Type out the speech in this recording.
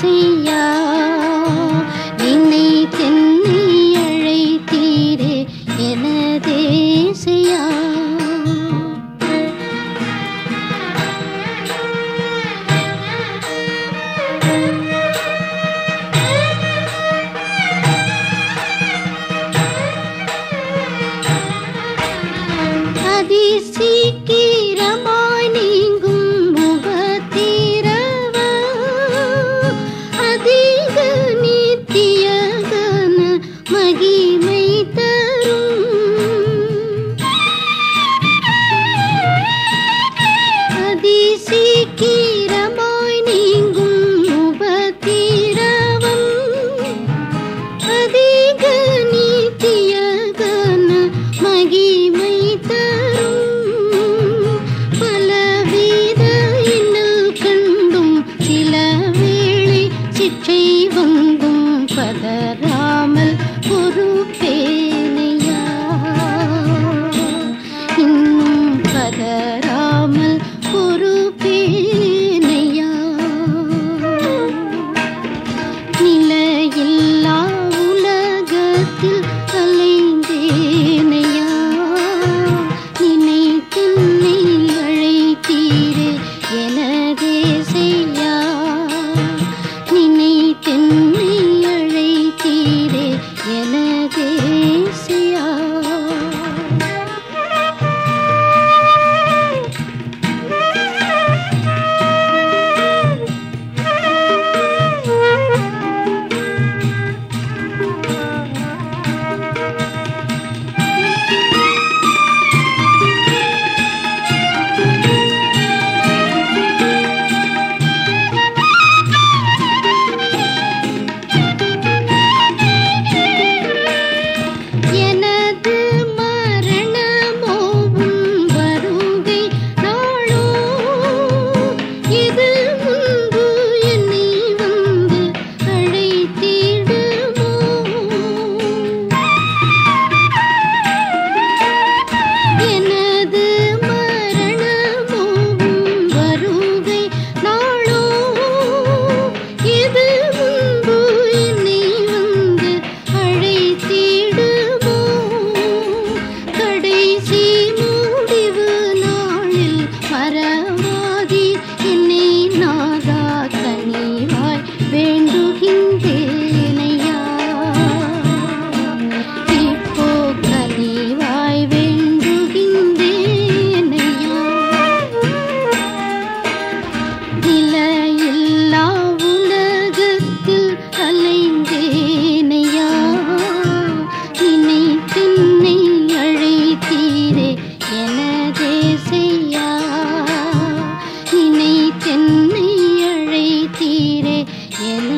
செய்யா என்னை தென்னை அழைத்தீரே எனதே செய்யா? நீரே என